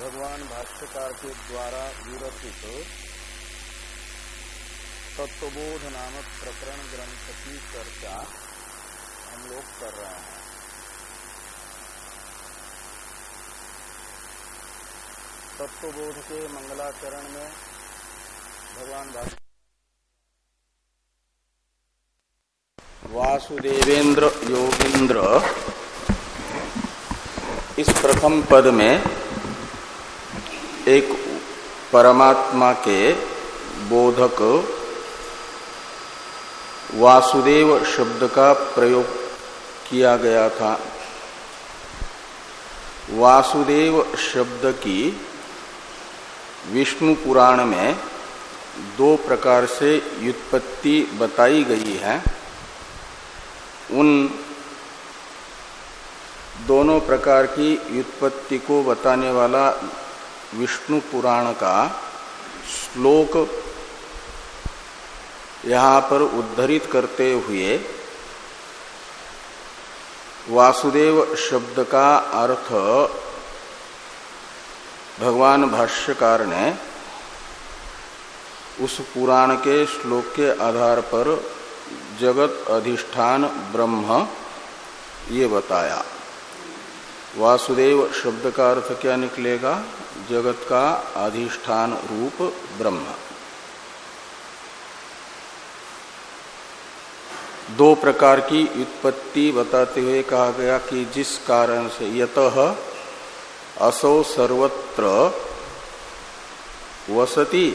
भगवान भाष्यकार के द्वारा विरचित तत्वबोध नामक प्रकरण ग्रंथ की चर्चा हम लोग कर रहे हैं। तत्वबोध के मंगलाचरण में भगवान भाष्य वासुदेवेंद्र योगेंद्र इस प्रथम पद में एक परमात्मा के बोधक वासुदेव शब्द का प्रयोग किया गया था। वासुदेव शब्द की विष्णु पुराण में दो प्रकार से व्युत्पत्ति बताई गई है। उन दोनों प्रकार की व्युत्पत्ति को बताने वाला विष्णु पुराण का श्लोक यहाँ पर उद्धरित करते हुए वासुदेव शब्द का अर्थ भगवान भाष्यकार ने उस पुराण के श्लोक के आधार पर जगत अधिष्ठान ब्रह्म ये बताया। वासुदेव शब्द का अर्थ क्या निकलेगा? जगत का अधिष्ठान रूप ब्रह्म। दो प्रकार की उत्पत्ति बताते हुए कहा गया कि जिस कारण से यत असौ सर्वत्र वसति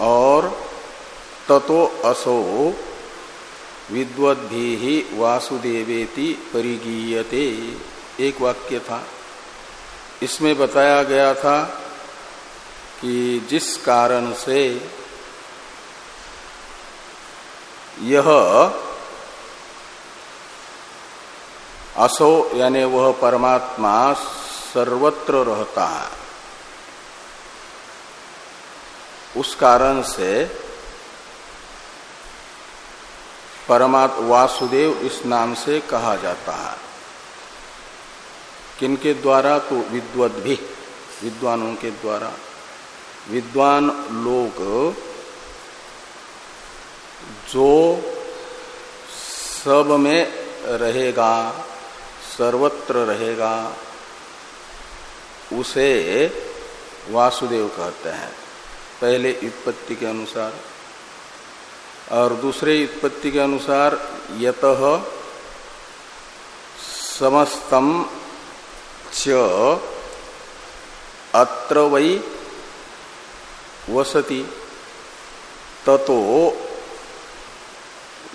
और ततो असो विद्वद्भि वासुदेवेति परिगीयते। एक वाक्य था। इसमें बताया गया था कि जिस कारण से यह असो, यानी वह परमात्मा सर्वत्र रहता है, उस कारण से परमात्मा वासुदेव इस नाम से कहा जाता है। किनके द्वारा? तो विद्वद भी, विद्वानों के द्वारा। विद्वान लोग जो सब में रहेगा, सर्वत्र रहेगा, उसे वासुदेव कहते हैं, पहले उत्पत्ति के अनुसार। और दूसरे उत्पत्ति के अनुसार यत समस्तम अत्र वै वसति ततो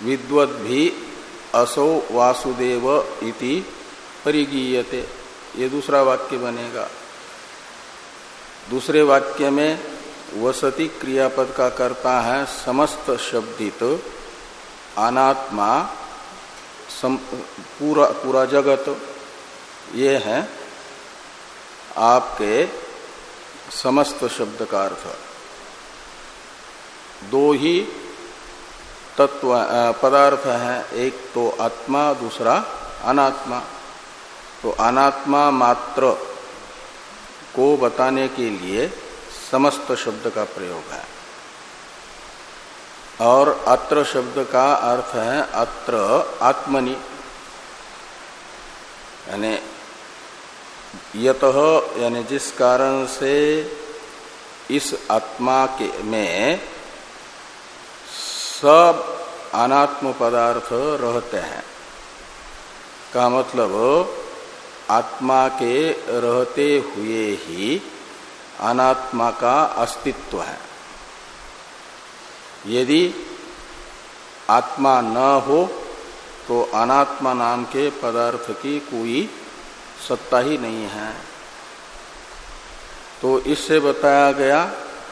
विद्वद भी असो वासुदेव इति परिगीयते। ये दूसरा वाक्य बनेगा। दूसरे वाक्य में वसति क्रियापद का करता है समस्त शब्दित अनात्मा पूरा पूरा जगत। ये है आपके समस्त शब्द का अर्थ दो ही तत्व पदार्थ है, एक तो आत्मा, दूसरा अनात्मा। तो अनात्मा मात्र को बताने के लिए समस्त शब्द का प्रयोग है। और अत्र शब्द का अर्थ है अत्र आत्मनि। यानी यत, यानी जिस कारण से इस आत्मा के में सब अनात्म पदार्थ रहते हैं। का मतलब आत्मा के रहते हुए ही अनात्मा का अस्तित्व है। यदि आत्मा न हो तो अनात्मा नाम के पदार्थ की कोई सत्ता ही नहीं है। तो इससे बताया गया,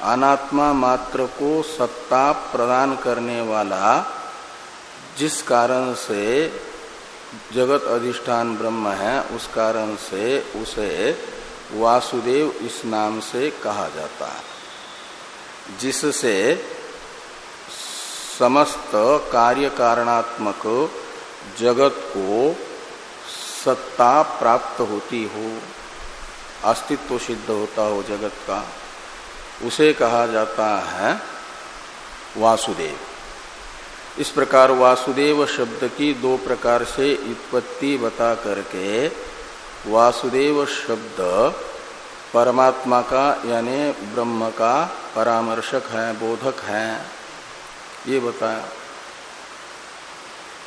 अनात्मा मात्र को सत्ता प्रदान करने वाला, जिस कारण से जगत अधिष्ठान ब्रह्म है, उस कारण से उसे वासुदेव इस नाम से कहा जाता है, जिससे समस्त कार्य कारणात्मक जगत को सत्ता प्राप्त होती हो, अस्तित्व सिद्ध होता हो जगत का, उसे कहा जाता है वासुदेव। इस प्रकार वासुदेव शब्द की दो प्रकार से उत्पत्ति बता करके वासुदेव शब्द परमात्मा का यानी ब्रह्म का परामर्शक है, बोधक है, ये बताया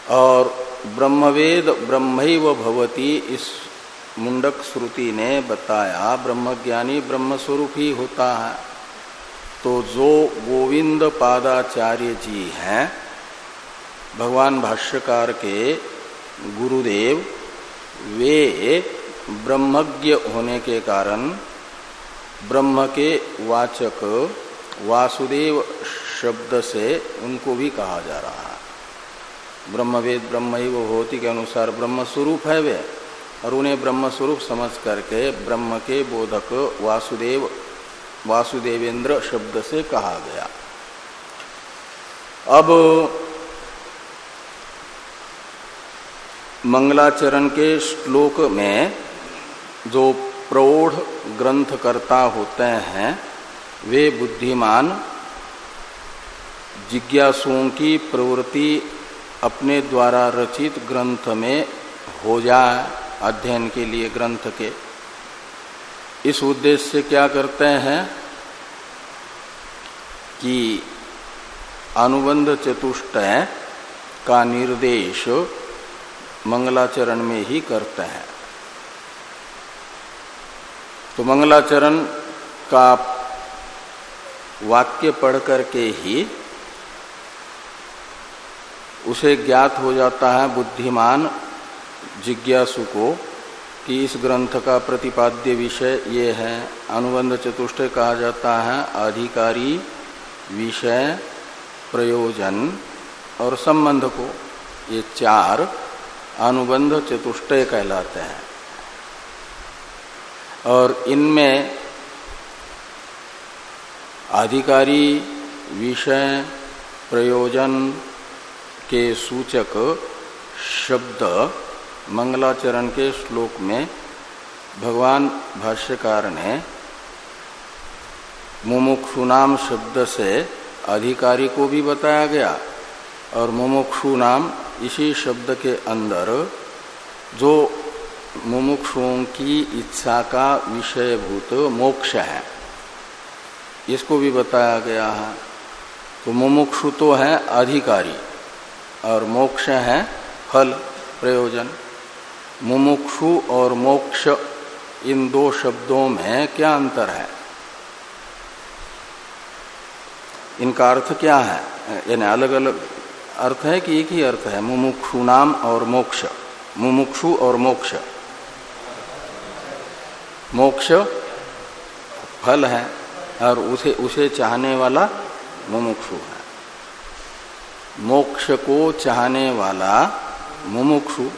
और ब्रह्मवेद ब्रह्म भवती इस मुंडक श्रुति ने बताया, ब्रह्मज्ञानी ब्रह्म स्वरूप ही होता है। तो जो गोविंद पादाचार्य जी हैं, भगवान भाष्यकार के गुरुदेव, वे ब्रह्मज्ञ होने के कारण ब्रह्म के वाचक वासुदेव शब्द से उनको भी कहा जा रहा है। ब्रह्मवेद ब्रह्म ही वो होती के अनुसार ब्रह्म स्वरूप है वे, और उन्हें ब्रह्म स्वरूप समझ करके ब्रह्म के बोधक वासुदेव, वासुदेवेंद्र शब्द से कहा गया। अब मंगलाचरण के श्लोक में जो प्रौढ़ ग्रंथकर्ता होते हैं, वे बुद्धिमान, जिज्ञासुओं की प्रवृत्ति अपने द्वारा रचित ग्रंथ में हो जाए अध्ययन के लिए ग्रंथ के। इस उद्देश्य से क्या करते हैं कि अनुबंध चतुष्टय का निर्देश मंगलाचरण में ही करते हैं। तो मंगलाचरण का वाक्य पढ़ करके ही उसे ज्ञात हो जाता है बुद्धिमान जिज्ञासु को कि इस ग्रंथ का प्रतिपाद्य विषय ये है। अनुबंध चतुष्ट कहा जाता है, अधिकारी, विषय, प्रयोजन और संबंध को। ये चार अनुबंध चतुष्टय कहलाते हैं। और इनमें अधिकारी, विषय, प्रयोजन के सूचक शब्द मंगलाचरण के श्लोक में भगवान भाष्यकार ने मुमुक्षु शब्द से अधिकारी को भी बताया गया और मुमुक्षु नाम इसी शब्द के अंदर जो मुमुक्षुओं की इच्छा का विषयभूत मोक्ष है, इसको भी बताया गया है। तो मुमुक्षु तो है अधिकारी। और मोक्ष है फल प्रयोजन। मुमुक्षु और मोक्ष इन दो शब्दों में क्या अंतर है? इनका अर्थ क्या है? यानी अलग अलग अर्थ है कि एक ही अर्थ है? मुमुक्षु नाम और मोक्ष। मुमुक्षु और मोक्ष। मोक्ष फल है और उसे उसे चाहने वाला मुमुक्षु है। मोक्ष को चाहने वाला मुमुक्षु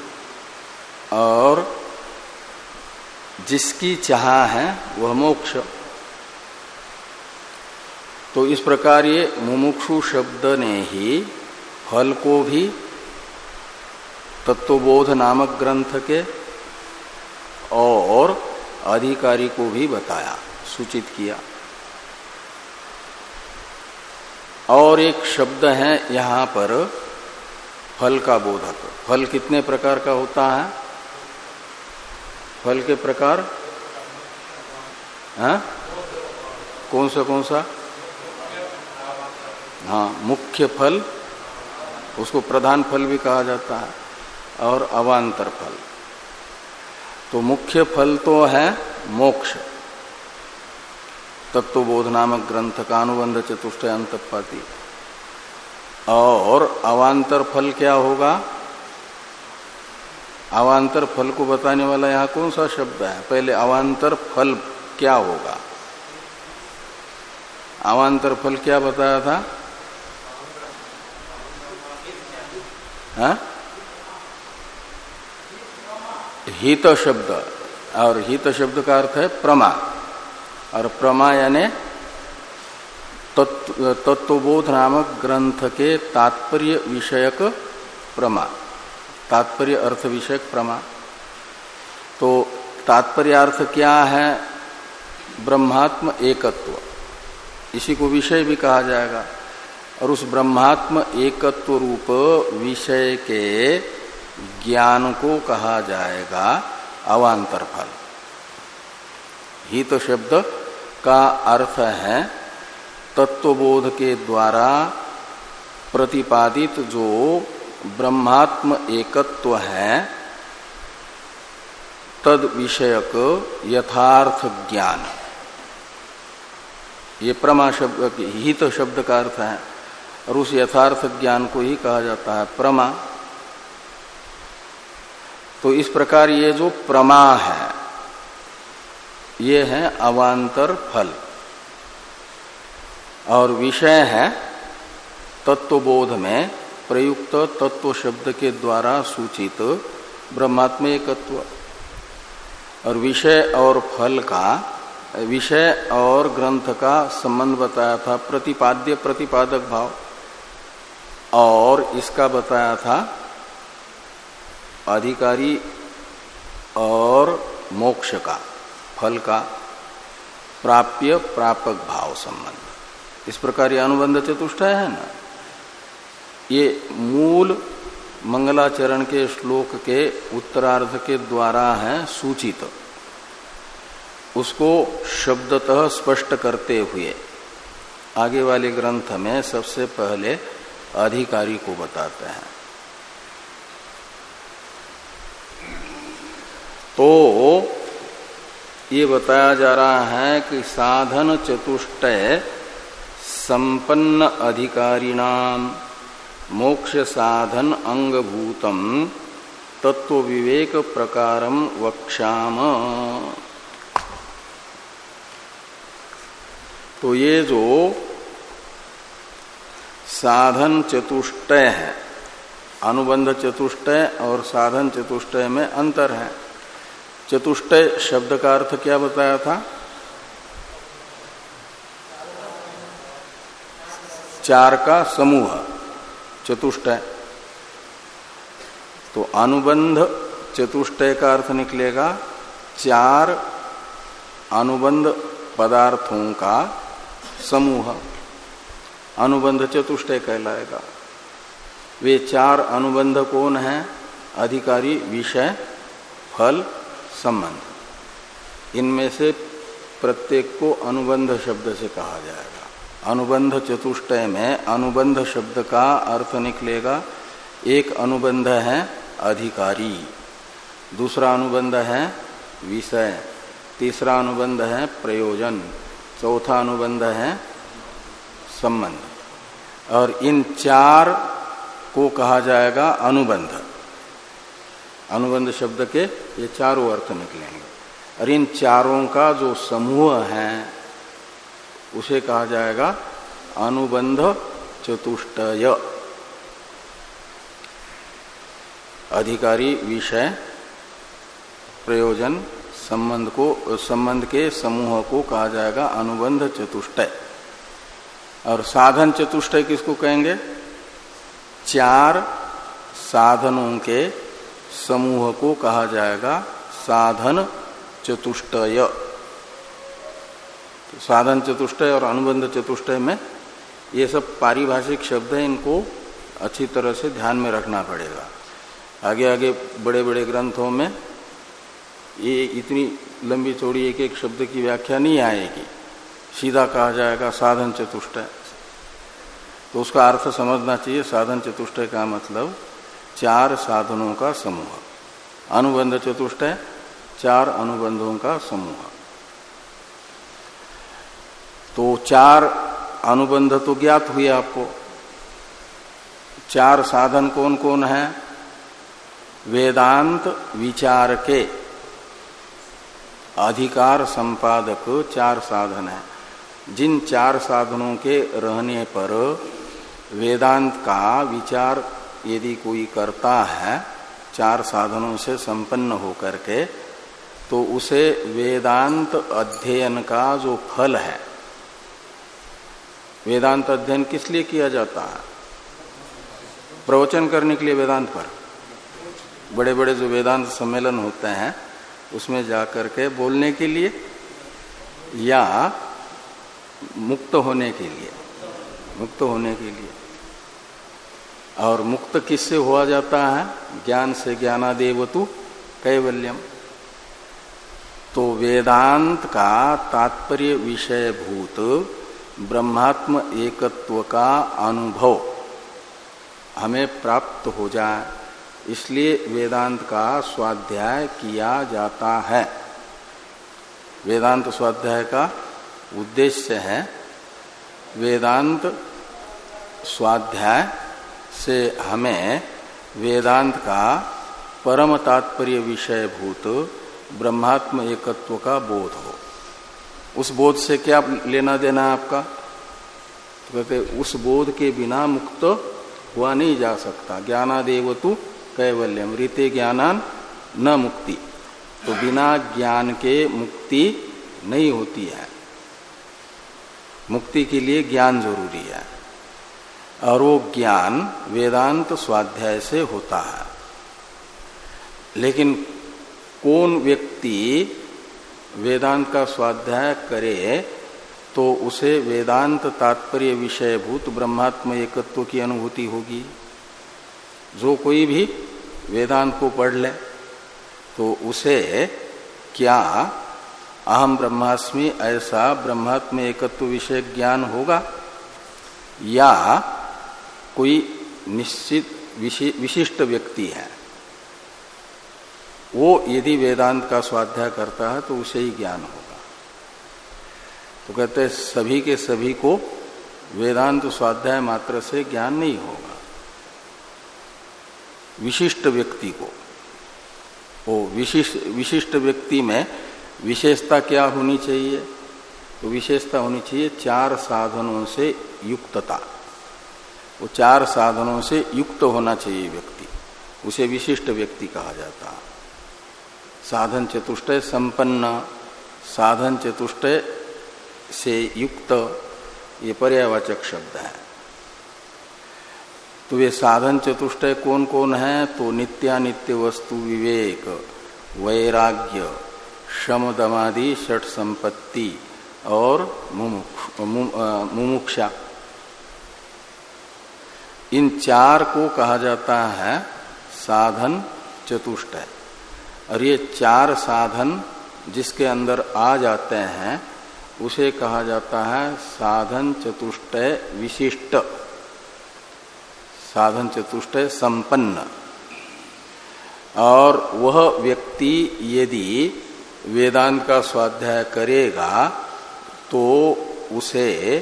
और जिसकी चाह है वह मोक्ष। तो इस प्रकार ये मुमुक्षु शब्द ने ही फल को भी तत्वबोध नामक ग्रंथ के और अधिकारी को भी बताया, सूचित किया। और एक शब्द है यहाँ पर फल का बोधक। फल कितने प्रकार का होता है? फल के प्रकार? है? हाँ? कौन सा कौन सा हाँ मुख्य फल, उसको प्रधान फल भी कहा जाता है, और अवान्तर फल। तो मुख्य फल तो है मोक्ष। तत्वबोध नामक ग्रंथ का अनुबंध चतुष्ट अंतपाती और अवान्तर फल क्या होगा? अवान्तर फल को बताने वाला यहाँ कौन सा शब्द है? पहले अवान्तर फल क्या होगा? अवान्तर फल क्या बताया था? हा? हित शब्द। और हित शब्द का अर्थ है प्रमा। और प्रमा यानी तत्वबोध नामक ग्रंथ के तात्पर्य विषयक प्रमा, तात्पर्य अर्थ विषयक प्रमा। तो तात्पर्य अर्थ क्या है? ब्रह्मात्म एकत्व। इसी को विषय भी कहा जाएगा। और उस ब्रह्मात्म एकत्व रूप विषय के ज्ञान को कहा जाएगा अवान्तर फल हित तो शब्द का अर्थ है तत्वबोध के द्वारा प्रतिपादित जो ब्रह्मात्म एकत्व है, तद विषयक यथार्थ ज्ञान। ये प्रमा शब्द हित शब्द का अर्थ है, और उस यथार्थ ज्ञान को ही कहा जाता है प्रमा। तो इस प्रकार ये जो प्रमा है ये है अवांतर फल। और विषय है तत्वबोध में प्रयुक्त तत्व शब्द के द्वारा सूचित ब्रह्मात्म और विषय और फल का, विषय और ग्रंथ का संबंध बताया था, प्रतिपाद्य प्रतिपादक भाव। और इसका बताया था अधिकारी और मोक्ष का। फल का प्राप्य प्रापक भाव संबंध। इस प्रकार ये अनुबंध चतुष्टय है ना? ये मूल मंगलाचरण के श्लोक के उत्तरार्ध के द्वारा है सूचित। उसको शब्दतः स्पष्ट करते हुए, आगे वाले ग्रंथ में सबसे पहले अधिकारी को बताते हैं। तो ये बताया जा रहा है कि साधन चतुष्टय संपन्न अधिकारिणाम, मोक्ष साधन अंगभूतम, तत्व विवेक प्रकारम वक्षाम तो ये जो साधन चतुष्टय है, अनुबंध चतुष्टय और साधन चतुष्टय में अंतर है। चतुष्टय शब्द का अर्थ क्या बताया था? चार का समूह चतुष्टय तो अनुबंध चतुष्टय का अर्थ निकलेगा, चार अनुबंध पदार्थों का समूह। अनुबंध चतुष्टय कहलाएगा। वे चार अनुबंध कौन है? अधिकारी, विषय, फल संबंध। इनमें से प्रत्येक को अनुबंध शब्द से कहा जाएगा। अनुबंध चतुष्टय में अनुबंध शब्द का अर्थ निकलेगा, एक अनुबंध है अधिकारी, दूसरा अनुबंध है विषय, तीसरा अनुबंध है प्रयोजन, चौथा अनुबंध है संबंध। और इन चार को कहा जाएगा अनुबंध। अनुबंध शब्द के ये चारों अर्थ निकलेंगे। और इन चारों का जो समूह है, उसे कहा जाएगा अनुबंध चतुष्टय। अधिकारी विषय, प्रयोजन, संबंध को, संबंध के समूह को कहा जाएगा अनुबंध चतुष्टय। और साधन चतुष्टय किसको कहेंगे? चार साधनों के समूह को कहा जाएगा साधन चतुष्टय। तो साधन चतुष्टय और अनुबंध चतुष्टय में ये सब पारिभाषिक शब्द है, इनको अच्छी तरह से ध्यान में रखना पड़ेगा। आगे आगे बड़े बड़े ग्रंथों में ये इतनी लंबी चौड़ी एक एक शब्द की व्याख्या नहीं आएगी। सीधा कहा जाएगा साधन चतुष्टय। तो उसका अर्थ समझना चाहिए, साधन चतुष्टय का मतलब चार साधनों का समूह। अनुबंध चतुष्टय चार अनुबंधों का समूह। तो चार अनुबंध तो ज्ञात हुए आपको। चार साधन कौन कौन है? वेदांत विचार के। अधिकार संपादक चार साधन है। जिन चार साधनों के रहने पर वेदांत का विचार यदि कोई करता है, चार साधनों से संपन्न होकर के तो उसे वेदांत अध्ययन का जो फल है, वेदांत अध्ययन किस लिए किया जाता है? प्रवचन करने के लिए वेदांत पर। बड़े बड़े जो वेदांत सम्मेलन होते हैं, उसमें जाकर के बोलने के लिए या मुक्त होने के लिए, मुक्त होने के लिए। और मुक्त किससे हुआ जाता है? ज्ञान से ज्ञानादेवतु कैवल्यम। तो वेदांत का तात्पर्य विषय भूत ब्रह्मात्म एकत्व का अनुभव हमें प्राप्त हो जाए, इसलिए वेदांत का स्वाध्याय किया जाता है। वेदांत स्वाध्याय का उद्देश्य है वेदांत स्वाध्याय से हमें वेदांत का परम तात्पर्य विषय भूत ब्रह्मात्म एकत्व का बोध हो। उस बोध से क्या लेना देना आपका? तो कहते, उस बोध के बिना मुक्त हुआ नहीं जा सकता। ज्ञानादेव तु कैवल्यम, रीते ज्ञानान न मुक्ति। तो बिना ज्ञान के मुक्ति नहीं होती है। मुक्ति के लिए ज्ञान ज़रूरी है। और वो ज्ञान वेदांत स्वाध्याय से होता है। लेकिन कौन व्यक्ति वेदांत का स्वाध्याय करे तो उसे वेदांत तात्पर्य विषय भूत ब्रह्मात्म एकत्व की अनुभूति होगी। जो कोई भी वेदांत को पढ़ ले तो उसे क्या अहम ब्रह्मास्मि ऐसा ब्रह्मात्म एकत्व विषय ज्ञान होगा, या कोई निश्चित विशिष्ट व्यक्ति है। वो यदि वेदांत का स्वाध्याय करता है तो उसे ही ज्ञान होगा। तो कहते हैं, सभी के सभी को वेदांत स्वाध्याय मात्र से ज्ञान नहीं होगा। विशिष्ट व्यक्ति को। वो विशिष्ट विशिष्ट व्यक्ति में विशेषता क्या होनी चाहिए? तो विशेषता होनी चाहिए चार साधनों से युक्तता। वो चार साधनों से युक्त होना चाहिए व्यक्ति। उसे विशिष्ट व्यक्ति कहा जाता है। साधन चतुष्टय संपन्न, साधन चतुष्टय से युक्त, ये पर्यावाचक शब्द है। तो वे साधन चतुष्टय कौन कौन है? तो नित्यानित्य वस्तु विवेक, वैराग्य शम दमादि षट संपत्ति और मुमुक्षा। इन चार को कहा जाता है साधन चतुष्टय और ये चार साधन जिसके अंदर आ जाते हैं, उसे कहा जाता है साधन चतुष्टय विशिष्ट। साधन चतुष्टय संपन्न। और वह व्यक्ति यदि वेदांत का स्वाध्याय करेगा तो उसे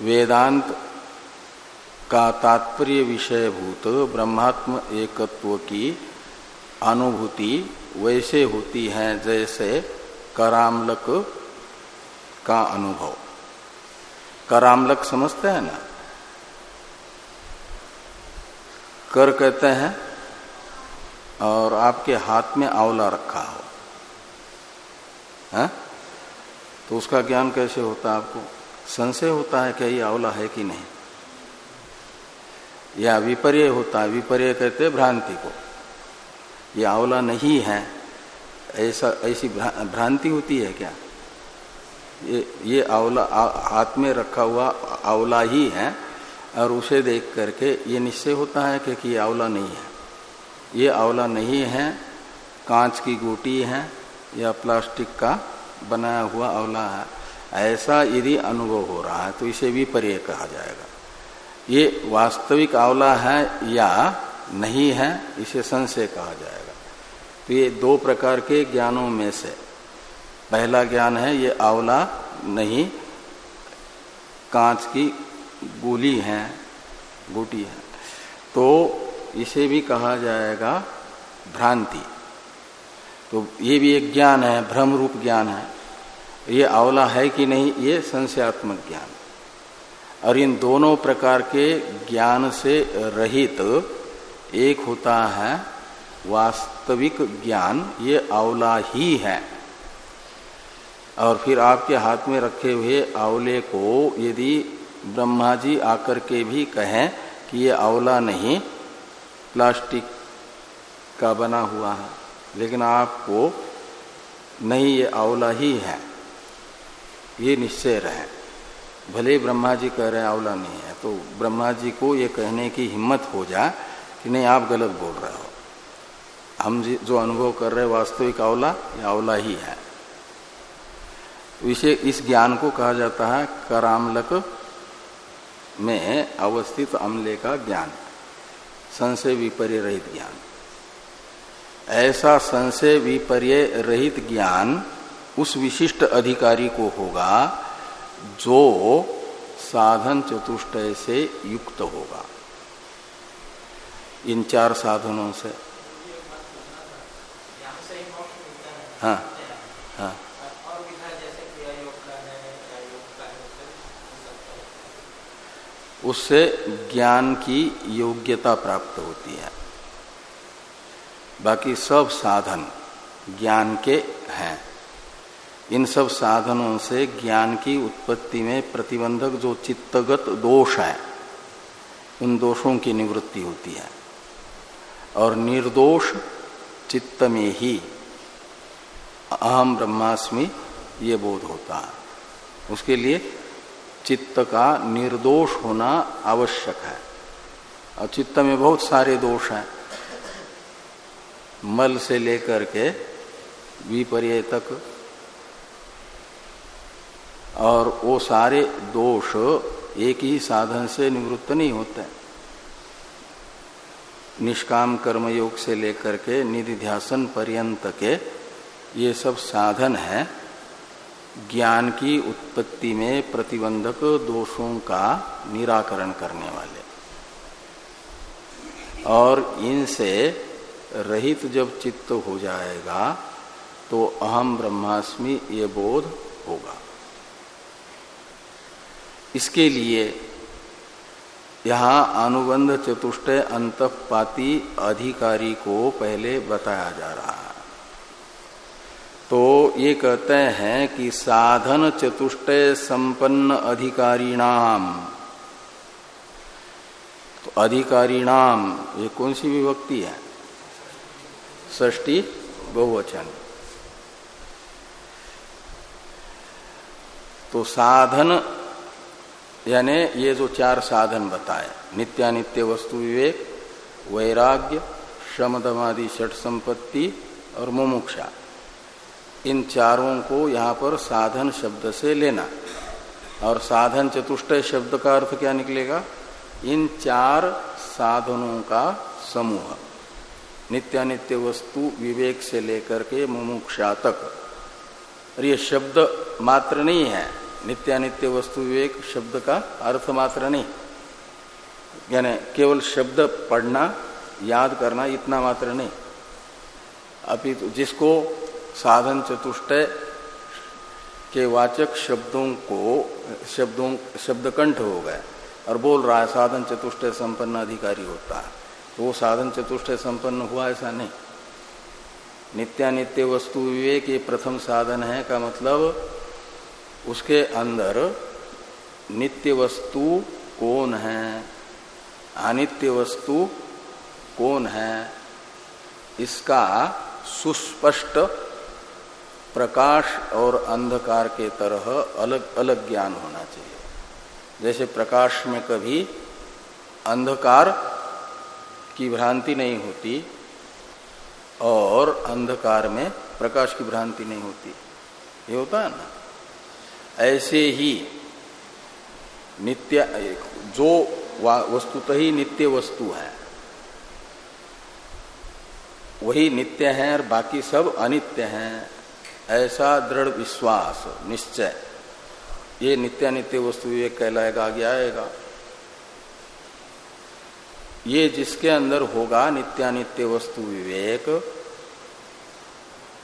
वेदांत का तात्पर्य विषय भूत ब्रह्मात्म एकत्व की अनुभूति वैसे होती है जैसे करामलक का अनुभव। करामलक समझते हैं ना? कर कहते हैं, और आपके हाथ में आंवला रखा हो। है? तो उसका ज्ञान कैसे होता है आपको? संशय होता है क्या ये आंवला है कि नहीं? या विपर्य होता है, विपर्य कहते भ्रांति को। ये आंवला नहीं है, ऐसा, ऐसी भ्रांति होती है क्या? ये ये आंवला हाथ में रखा हुआ आंवला ही है, और उसे देख करके ये निश्चय होता है कि ये आंवला नहीं है। ये आंवला नहीं है, कांच की गोटी है, या प्लास्टिक का बनाया हुआ आंवला है। ऐसा यदि अनुभव हो रहा है तो इसे भी पर्य कहा जाएगा। ये वास्तविक आंवला है या नहीं है, इसे संशय कहा जाएगा। तो ये दो प्रकार के ज्ञानों में से, पहला ज्ञान है ये आंवला नहीं, कांच की गोली है, गोटी है। तो इसे भी कहा जाएगा भ्रांति। तो ये भी एक ज्ञान है, भ्रम रूप ज्ञान है। ये आंवला है कि नहीं, ये संशयात्मक ज्ञान और इन दोनों प्रकार के ज्ञान से रहित एक होता है वास्तविक ज्ञान, ये आंवला ही है। और फिर आपके हाथ में रखे हुए आंवले को यदि ब्रह्मा जी आकर के भी कहें कि ये आंवला नहीं, प्लास्टिक का बना हुआ है, लेकिन आपको नहीं, ये आंवला ही है। ये निश्चय रहे। भले ब्रह्मा जी कह रहे हैं, आंवला नहीं है तो ब्रह्मा जी को ये कहने की हिम्मत हो जाए कि नहीं, आप गलत बोल रहे हो। हम जो अनुभव कर रहे वास्तविक आंवला, ये आंवला ही है। विषय इस ज्ञान को कहा जाता है, करामलक में अवस्थित अमले का ज्ञान, संशय विपर्य रहित ज्ञान। ऐसा संशय विपर्य रहित ज्ञान उस विशिष्ट अधिकारी को होगा जो साधन चतुष्टय से युक्त होगा। इन चार साधनों से। हाँ हाँ। उससे ज्ञान की योग्यता प्राप्त होती है। बाकी सब साधन ज्ञान के हैं। इन सब साधनों से ज्ञान की उत्पत्ति में प्रतिबंधक जो चित्तगत दोष है, उन दोषों की निवृत्ति होती है। और निर्दोष चित्त में ही अहम ब्रह्मास्मि ये बोध होता है। उसके लिए चित्त का निर्दोष होना आवश्यक है। और चित्त में बहुत सारे दोष हैं। मल से लेकर के विपर्य तक और वो सारे दोष एक ही साधन से निवृत्त नहीं होते। निष्काम कर्मयोग से लेकर के निधिध्यासन पर्यंत के ये सब साधन है। ज्ञान की उत्पत्ति में प्रतिबंधक दोषों का निराकरण करने वाले। और इनसे रहित जब चित्त हो जाएगा तो अहम ब्रह्मास्मि ये बोध होगा। इसके लिए यहाँ अनुबंध चतुष्टय अंतपाती अधिकारी को पहले बताया जा रहा है। तो ये कहते हैं कि साधन चतुष्ट संपन्न अधिकारी नाम। तो अधिकारी नाम, ये कौन सी विभक्ति है? ष्टी बहुवचन। तो साधन यानी ये जो चार साधन बताए, नित्यानित्य वस्तु विवेक, वैराग्य शमदमादि षट संपत्ति और मुमुक्षा। इन चारों को यहाँ पर साधन शब्द से लेना। और साधन चतुष्टय शब्द का अर्थ क्या निकलेगा? इन चार साधनों का समूह। नित्यानित्य वस्तु विवेक से लेकर के मुमुक्षा तक। और ये शब्द मात्र नहीं है नित्यानित्य वस्तु विवेक शब्द का अर्थ मात्र नहीं। यानी केवल शब्द पढ़ना, याद करना इतना मात्र नहीं। अभी तो जिसको साधन चतुष्टय के वाचक शब्दों को, शब्दों शब्द कंठ हो गए, और बोल रहा है, साधन चतुष्टय संपन्न अधिकारी होता है तो वो साधन चतुष्टय संपन्न हुआ ऐसा नहीं। नित्यानित्य वस्तु विवेक ये प्रथम साधन है का मतलब उसके अंदर नित्य वस्तु कौन है? अनित्य वस्तु कौन है? इसका सुस्पष्ट प्रकाश और अंधकार के तरह अलग अलग ज्ञान होना चाहिए। जैसे प्रकाश में कभी अंधकार की भ्रांति नहीं होती और अंधकार में प्रकाश की भ्रांति नहीं होती। ये होता है ना? ऐसे ही नित्य, जो वस्तुतः ही नित्य वस्तु है। वही नित्य है और बाकी सब अनित्य हैं। ऐसा दृढ़ विश्वास, निश्चय। ये नित्यानित्य वस्तु विवेक कहलाएगा, आगे आएगा। ये जिसके अंदर होगा नित्यानित्य वस्तु विवेक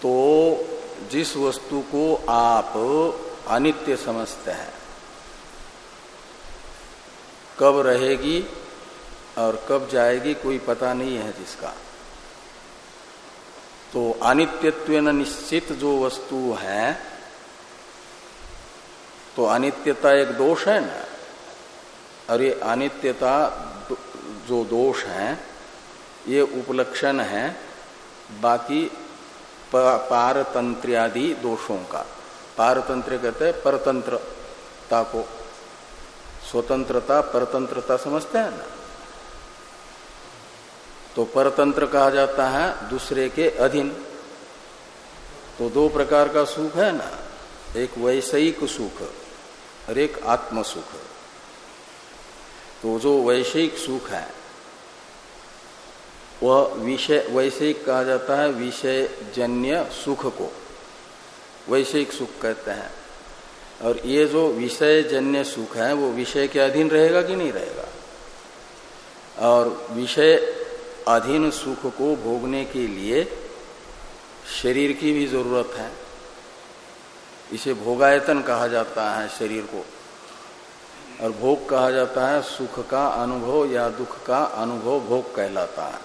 तो जिस वस्तु को आप अनित्य समझते हैं। कब रहेगी और कब जाएगी कोई पता नहीं है जिसका। तो अनित्यत्व निश्चित जो वस्तु है तो अनित्यता एक दोष है ना? और ये अनित्यता जो दोष है, ये उपलक्षण है बाकी पारतंत्र्यादि दोषों का। पारतंत्र कहते हैं परतंत्रता को। स्वतंत्रता, परतंत्रता समझते हैं ना? तो परतंत्र कहा जाता है दूसरे के अधीन। तो दो प्रकार का सुख है ना? एक वैषयिक सुख और एक आत्म सुख तो जो वैषयिक सुख है, वह विषय, वैषयिक कहा जाता है विषय जन्य सुख को। वैषयिक सुख कहते हैं। और ये जो विषय जन्य सुख है, वो विषय के अधीन रहेगा कि नहीं रहेगा? और विषय अधीन सुख को भोगने के लिए शरीर की भी ज़रूरत है। इसे भोगायतन कहा जाता है शरीर को। और भोग कहा जाता है सुख का अनुभव या दुख का अनुभव भोग कहलाता है।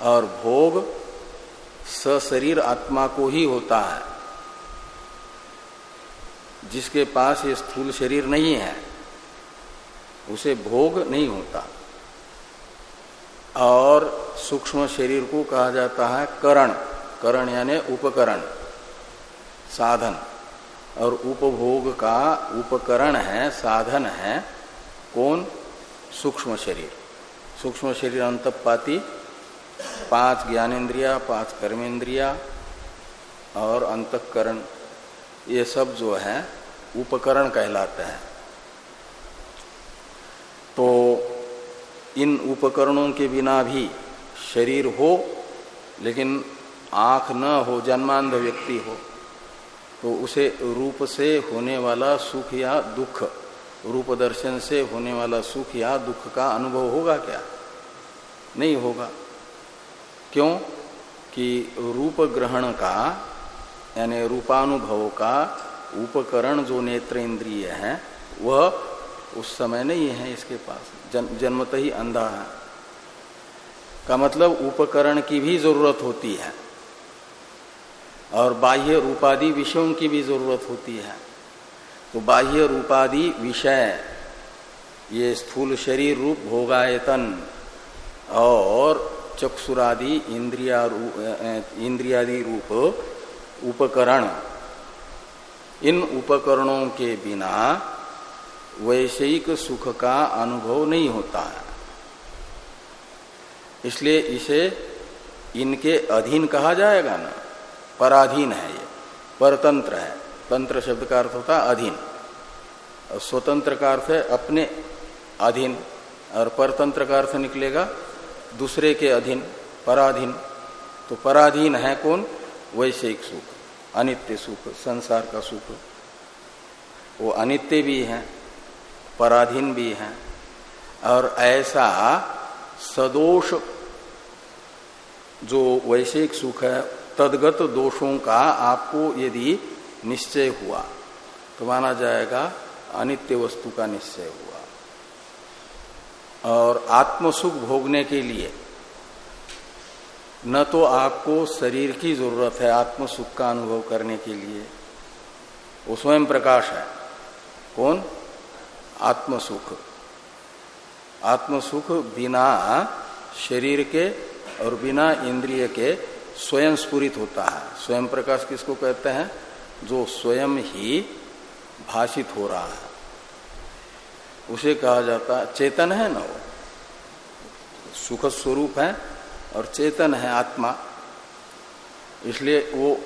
और भोग सशरीर आत्मा को ही होता है, जिसके पास ये स्थूल शरीर नहीं है, उसे भोग नहीं होता। और सूक्ष्म शरीर को कहा जाता है करण। करण यानी उपकरण, साधन। और उपभोग का उपकरण है, साधन है कौन? सूक्ष्म शरीर। सूक्ष्म शरीर अंतपाती पाँच ज्ञानेन्द्रिया पाँच कर्मेंद्रिया और अंतकरण, ये सब जो है, उपकरण कहलाते हैं। तो इन उपकरणों के बिना भी शरीर हो, लेकिन आँख न हो, जन्मांध व्यक्ति हो तो उसे रूप से होने वाला सुख या दुख, रूप दर्शन से होने वाला सुख या दुख का अनुभव होगा क्या? नहीं होगा। क्यों? कि रूप ग्रहण का यानी रूपानुभव का उपकरण जो नेत्र इंद्रिय है वह उस समय नहीं है इसके पास। जन, जन्मत ही अंधा है। का मतलब उपकरण की भी ज़रूरत होती है और बाह्य रूपादि विषयों की भी ज़रूरत होती है। तो बाह्य रूपादि विषय ये स्थूल शरीर रूप भोगायतन और चक्षुरादि इंद्रिया इंद्रियादि रूप उपकरण। इन उपकरणों के बिना वैषयिक सुख का अनुभव नहीं होता है। इसलिए इसे इनके अधीन कहा जाएगा ना। पराधीन है ये। परतंत्र है। तंत्र शब्द का अर्थ होता अधीन। स्वतंत्र का अर्थ है अपने अधीन। और परतंत्र का अर्थ निकलेगा दूसरे के अधीन, पराधीन। तो पराधीन है कौन? वैषयिक सुख, अनित्य सुख, संसार का सुख। वो अनित्य भी है, पराधीन भी है, और ऐसा सदोष, जो वैश्विक सुख है, तदगत दोषों का आपको यदि निश्चय हुआ तो माना जाएगा अनित्य वस्तु का निश्चय हुआ। और आत्म सुख भोगने के लिए। न तो आपको शरीर की ज़रूरत है आत्म सुख का अनुभव करने के लिए। वो स्वयं प्रकाश है। कौन? आत्म सुख आत्म सुख बिना शरीर के और बिना इंद्रिय के स्वयं स्फुरित होता है। स्वयं प्रकाश किसको कहते हैं? जो स्वयं ही भाषित हो रहा है। उसे कहा जाता चेतन है ना वो? सुख स्वरूप है और चेतन है आत्मा। इसलिए वो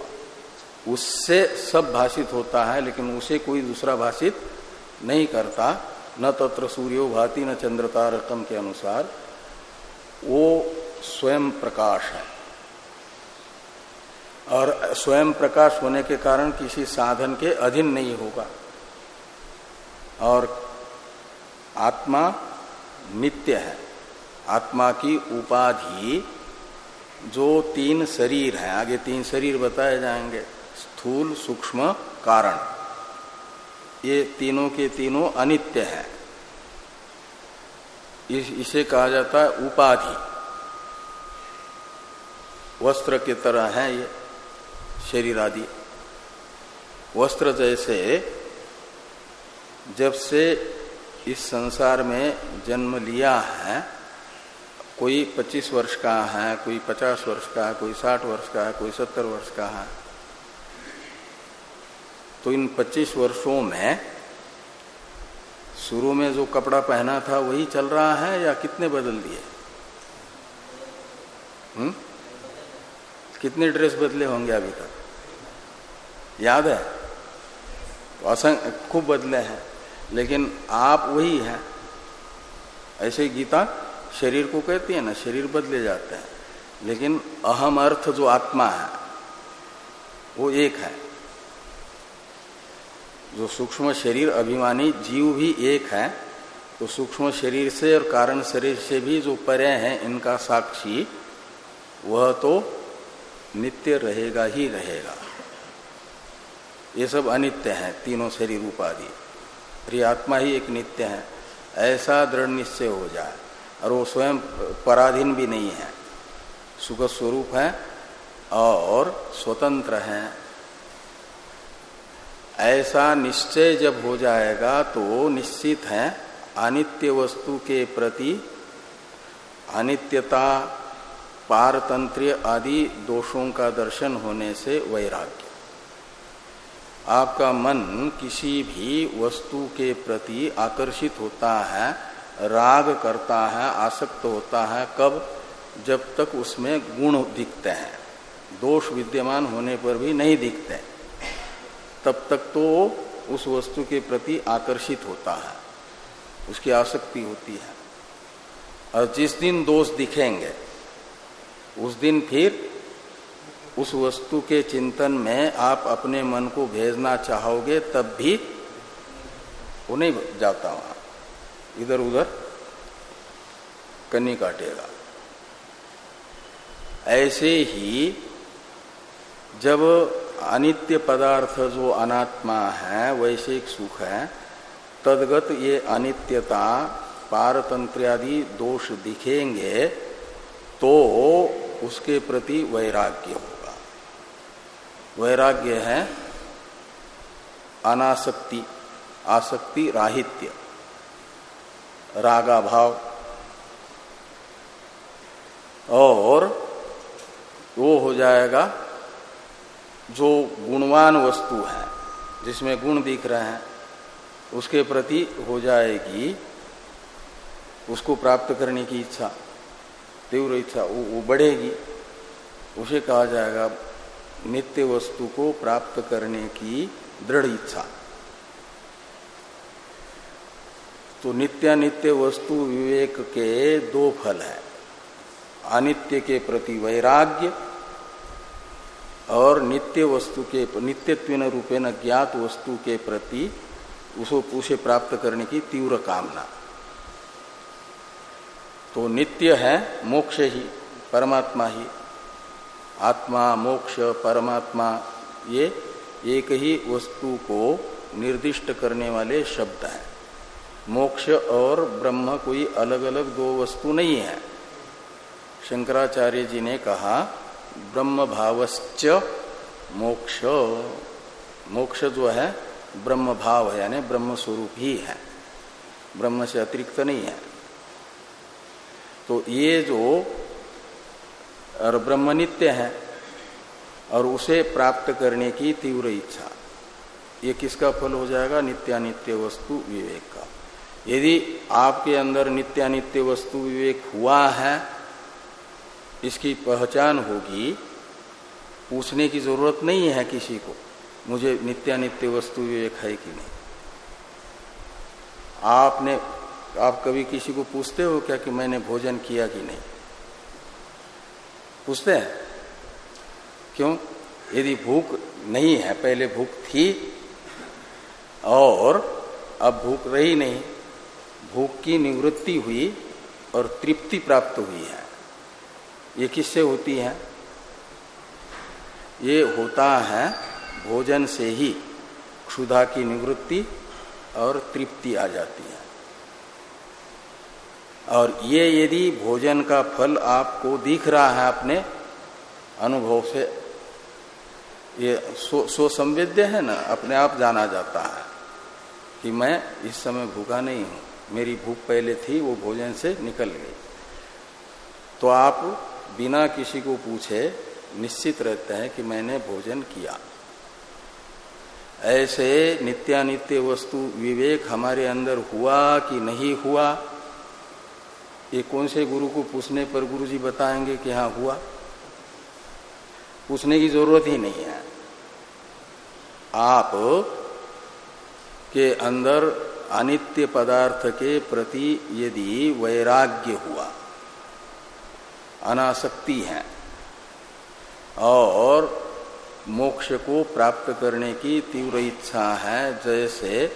उससे सब भाषित होता है, लेकिन उसे कोई दूसरा भाषित नहीं करता। न तत्र सूर्यो भाति, न चंद्र तारकम के अनुसार। वो स्वयं प्रकाश है। और स्वयं प्रकाश होने के कारण किसी साधन के अधीन नहीं होगा। और आत्मा नित्य है। आत्मा की उपाधि जो तीन शरीर है आगे तीन शरीर बताए जाएँगे स्थूल सूक्ष्म कारण। ये तीनों के तीनों अनित्य है। इस, इसे कहा जाता है उपाधि। वस्त्र की तरह है ये शरीर आदि। वस्त्र जैसे जब से इस संसार में जन्म लिया है, कोई 25 वर्ष का है, कोई 50 वर्ष का है, कोई 60 वर्ष का है, कोई 70 वर्ष का है। तो इन 25 वर्षों में शुरू में जो कपड़ा पहना था, वही चल रहा है या कितने बदल दिए? कितने ड्रेस बदले होंगे अभी तक? याद है? तो खूब बदले हैं। लेकिन आप वही हैं। ऐसे गीता शरीर को कहती है ना, शरीर बदले जाते हैं। लेकिन अहम अर्थ जो आत्मा है, वो एक है। जो सूक्ष्म शरीर अभिमानी जीव भी एक है तो सूक्ष्म शरीर से और कारण शरीर से भी जो परे हैं, इनका साक्षी, वह तो नित्य रहेगा ही रहेगा। ये सब अनित्य है, तीनों शरीर उपाधि। फिर आत्मा ही एक नित्य है। ऐसा दृढ़ निश्चय हो जाए। और वो स्वयं पराधीन भी नहीं है। सुख स्वरूप है और स्वतंत्र है। ऐसा निश्चय जब हो जाएगा तो निश्चित है अनित्य वस्तु के प्रति अनित्यता, पारतंत्र्य आदि दोषों का दर्शन होने से वैराग्य। आपका मन किसी भी वस्तु के प्रति आकर्षित होता है, राग करता है, आसक्त होता है, कब? जब तक उसमें गुण दिखते हैं। दोष विद्यमान होने पर भी नहीं दिखते। तब तक तो उस वस्तु के प्रति आकर्षित होता है। उसकी आसक्ति होती है। और जिस दिन दोष दिखेंगे, उस दिन फिर उस वस्तु के चिंतन में आप अपने मन को भेजना चाहोगे, तब भी वो नहीं जाता वहाँ। इधर उधर कन्नी काटेगा। ऐसे ही जब अनित्य पदार्थ जो अनात्मा है वैश्विक सुख है, तदगत ये अनित्यता, पारतंत्र्यादि दोष दिखेंगे तो उसके प्रति वैराग्य होगा। वैराग्य है अनासक्ति आसक्ति राहित्य रागा भाव और वो हो जाएगा जो गुणवान वस्तु है जिसमें गुण दिख रहे हैं उसके प्रति हो जाएगी उसको प्राप्त करने की इच्छा तीव्र इच्छा वो, वो बढ़ेगी उसे कहा जाएगा नित्य वस्तु को प्राप्त करने की दृढ़ इच्छा। तो नित्यानित्य वस्तु विवेक के दो फल है। अनित्य के प्रति वैराग्य और नित्य वस्तु के नित्यत्व रूपेण ज्ञात वस्तु के प्रति उसको उसे प्राप्त करने की तीव्र कामना। तो नित्य है, मोक्ष ही, परमात्मा ही। आत्मा, मोक्ष, परमात्मा, ये एक ही वस्तु को निर्दिष्ट करने वाले शब्द हैं। मोक्ष और ब्रह्म कोई अलग अलग दो वस्तु नहीं है। शंकराचार्य जी ने कहा ब्रह्म भावश्च मोक्ष। मोक्ष जो है ब्रह्म भाव है, यानी ब्रह्म स्वरूप ही है। ब्रह्म से अतिरिक्त नहीं है। तो ये जो और ब्रह्म नित्य है और उसे प्राप्त करने की तीव्र इच्छा। ये किसका फल हो जाएगा? नित्यानित्य वस्तु विवेक का। यदि आपके अंदर नित्यानित्य वस्तु विवेक हुआ है, इसकी पहचान होगी, पूछने की ज़रूरत नहीं है किसी को, मुझे नित्यानित्य वस्तु विवेक है कि नहीं? आपने, आप कभी किसी को पूछते हो क्या कि मैंने भोजन किया कि नहीं? पूछते हैं, क्यों? यदि भूख नहीं है, पहले भूख थी और अब भूख रही नहीं। भूख की निवृत्ति हुई और तृप्ति प्राप्त हुई है। ये किससे होती है? ये होता है भोजन से ही क्षुधा की निवृत्ति और तृप्ति आ जाती है। और ये यदि भोजन का फल आपको दिख रहा है अपने अनुभव से ये सो, संवेद्य है ना अपने आप जाना जाता है कि मैं इस समय भूखा नहीं हूँ। मेरी भूख पहले थी वो भोजन से निकल गई। तो आप बिना किसी को पूछे निश्चित रहते हैं कि मैंने भोजन किया। ऐसे नित्यानित्य वस्तु विवेक हमारे अंदर हुआ कि नहीं हुआ ये कौन से गुरु को पूछने पर गुरु जी बताएँगे कि हाँ हुआ? पूछने की ज़रूरत ही नहीं है। आप के अंदर अनित्य पदार्थ के प्रति यदि वैराग्य हुआ, अनासक्ति है, और मोक्ष को प्राप्त करने की तीव्र इच्छा है, जैसे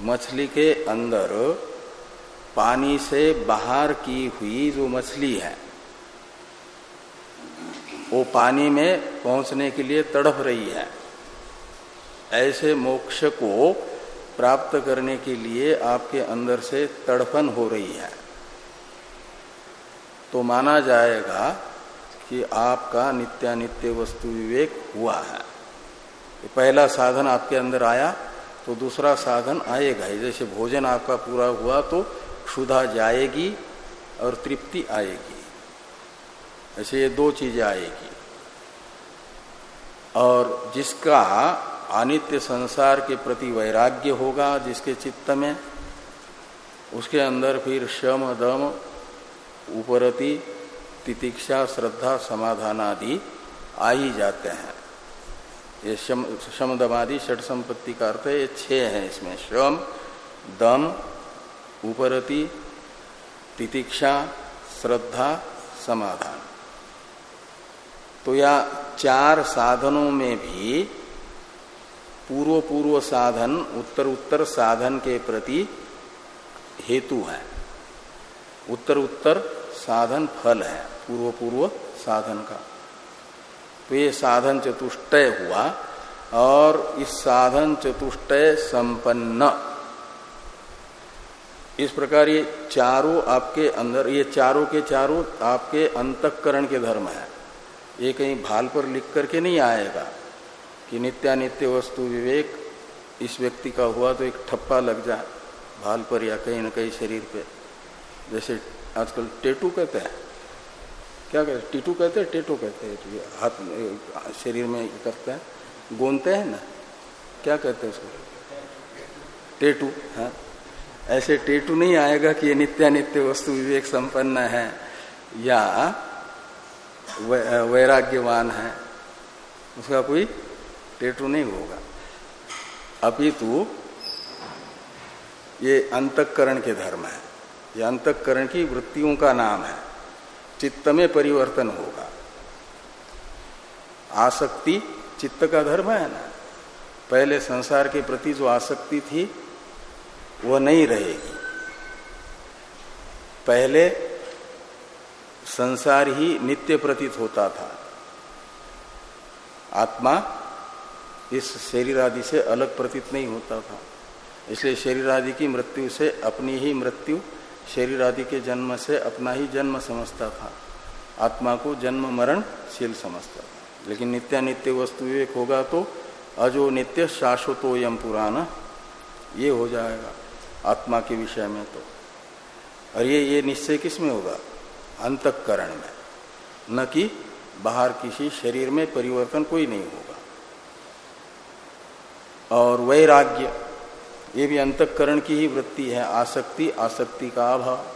मछली के अंदर पानी से बाहर की हुई जो मछली है, वो पानी में पहुँचने के लिए तड़प रही है। ऐसे मोक्ष को प्राप्त करने के लिए आपके अंदर से तड़पन हो रही है। तो माना जाएगा कि आपका नित्यानित्य वस्तु विवेक हुआ है। तो पहला साधन आपके अंदर आया तो दूसरा साधन आएगा ही। जैसे भोजन आपका पूरा हुआ तो क्षुधा जाएगी और तृप्ति आएगी। ऐसे ये दो चीज़ें आएगी। और जिसका अनित्य संसार के प्रति वैराग्य होगा, जिसके चित्त में, उसके अंदर फिर शम, दम, उपरति, तितिक्षा, श्रद्धा समाधान आदि आ ही जाते हैं। ये शम शम दमादि, षट संपत्ति का अर्थ है, ये छह है इसमें श्रम दम उपरति, तितिक्षा, श्रद्धा, समाधान। तो या चार साधनों में भी पूर्व पूर्व साधन उत्तर उत्तर साधन के प्रति हेतु है। उत्तर उत्तर साधन फल है पूर्व पूर्व साधन का। तो ये साधन चतुष्टय हुआ और इस साधन चतुष्टय संपन्न। इस प्रकार ये चारों आपके अंदर, ये चारों के चारों आपके अंतकरण के धर्म है। ये कहीं भाल पर लिख करके नहीं आएगा कि नित्यानित्य वस्तु विवेक, इस व्यक्ति का हुआ तो एक ठप्पा लग जाए भाल पर या कहीं ना कहीं शरीर पे। जैसे आजकल टेटू कहते हैं। क्या कहते हैं? टीटू कहते हैं? टेटू कहते हैं। तो हाथ शरीर में करते हैं। गोनते हैं ना? क्या कहते हैं उसको? टेटू है हाँ? ऐसे टेटू नहीं आएगा कि ये नित्यानित्य वस्तु विवेक संपन्न है या वैराग्यवान है। उसका कोई टेटू नहीं होगा। अपितु ये अंतकरण के धर्म है। ये अंतकरण की वृत्तियों का नाम है। चित्त में परिवर्तन होगा। आसक्ति चित्त का धर्म है ना। पहले संसार के प्रति जो आसक्ति थी वह नहीं रहेगी। पहले संसार ही नित्य प्रतीत होता था। आत्मा इस शरीर आदि से अलग प्रतीत नहीं होता था। इसलिए शरीर आदि की मृत्यु से अपनी ही मृत्यु, शरीर आदि के जन्म से अपना ही जन्म समझता था। आत्मा को जन्म मरणशील समझता था। लेकिन नित्यानित्य वस्तु विवेक होगा तो अजो नित्य शाश्वतो यम पुराना ये हो जाएगा। आत्मा के विषय में तो। और ये ये निश्चय किसमें होगा? अंतकरण में। न कि बाहर किसी शरीर में परिवर्तन कोई नहीं होगा। और वैराग्य, ये भी अंतकरण की ही वृत्ति है। आसक्ति आसक्ति का अभाव।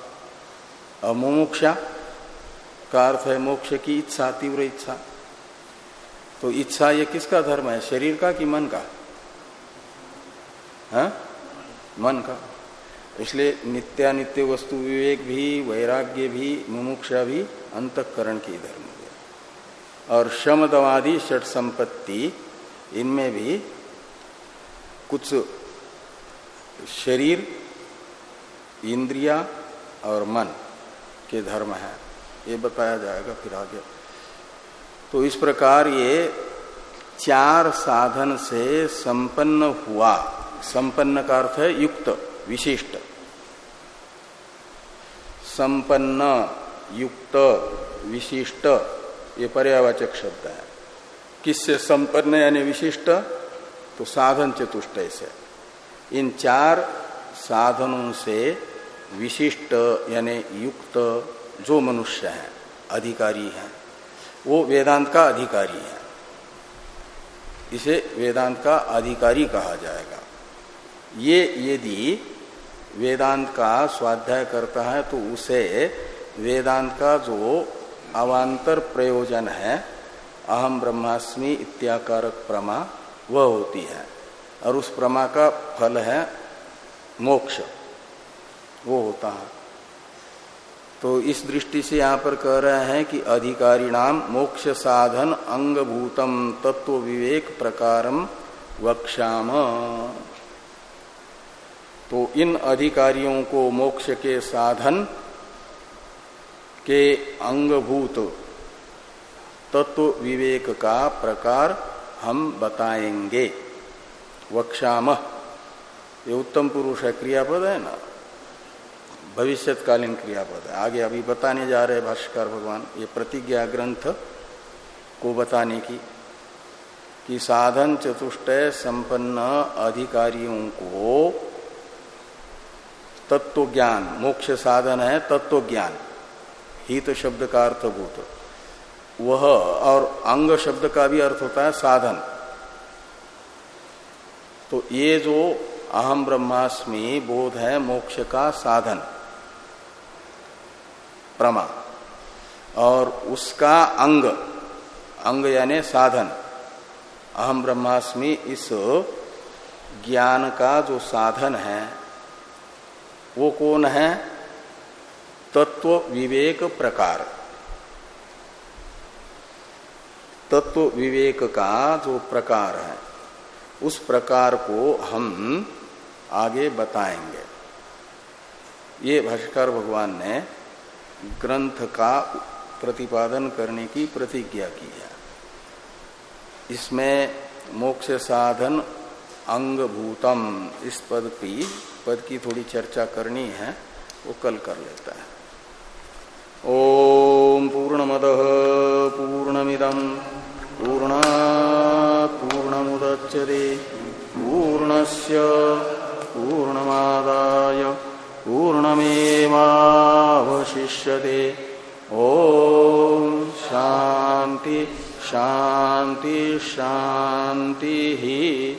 और का अर्थ है मोक्ष की इच्छा, तीव्र इच्छा। तो इच्छा ये किसका धर्म है? शरीर का कि मन का? है हाँ? मन का। इसलिए नित्यानित्य वस्तु विवेक भी, वैराग्य भी, मुमुक्षा भी अंतकरण की धर्म और शमदवादी षट संपत्ति, इनमें भी कुछ शरीर, इंद्रिया और मन के धर्म है। ये बताया जाएगा फिर आगे। तो इस प्रकार ये चार साधन से संपन्न हुआ। संपन्न का अर्थ है युक्त। विशिष्ट। संपन्न, युक्त, विशिष्ट, ये पर्यावाचक शब्द है। किससे संपन्न यानी विशिष्ट? तो साधन चतुष्ट से इन चार साधनों से विशिष्ट यानी युक्त जो मनुष्य है, अधिकारी है, वो वेदांत का अधिकारी है। इसे वेदांत का अधिकारी कहा जाएगा। ये यदि वेदांत का स्वाध्याय करता है तो उसे वेदांत का जो अवान्तर प्रयोजन है, अहम ब्रह्मास्मि इत्याकारक प्रमा, वह होती है। और उस प्रमा का फल है मोक्ष, वो होता है। तो इस दृष्टि से यहाँ पर कह रहे हैं कि अधिकारी नाम मोक्ष साधन अंगभूतम तत्व विवेक प्रकारम वक्षाम तो इन अधिकारियों को मोक्ष के साधन के अंगभूत तत्व विवेक का प्रकार हम बताएँगे। वक्षाम ये उत्तम पुरुष है, क्रियापद है ना? भविष्यकालीन क्रियापद है। आगे अभी बताने जा रहे भाष्कर भगवान, ये प्रतिज्ञा ग्रंथ को बताने की, कि साधन चतुष्टय संपन्न अधिकारियों को तत्व ज्ञान मोक्ष साधन है तत्व ज्ञान हित शब्द का अर्थभूत वह और अंग शब्द का भी अर्थ होता है साधन। तो ये जो अहम ब्रह्मास्मि बोध है मोक्ष का साधन। प्रमा। और उसका अंग अंग यानी साधन। अहम ब्रह्मास्मि इस ज्ञान का जो साधन है वो कौन है? तत्व विवेक प्रकार। तत्व विवेक का जो प्रकार है, उस प्रकार को हम आगे बताएँगे। ये भाष्कर भगवान ने ग्रंथ का प्रतिपादन करने की प्रतिज्ञा की है। इसमें मोक्ष साधन अंग भूतम इस पद की पद की थोड़ी चर्चा करनी है, वो कल कर लेता है। ओम पूर्णमद पूर्णमिदम पूर्णा पूर्णमुदच्यते पूर्णस्य पूर्णमादाय। पूर्णमेवावशिष्यते। ओम शांति शांति शांति ही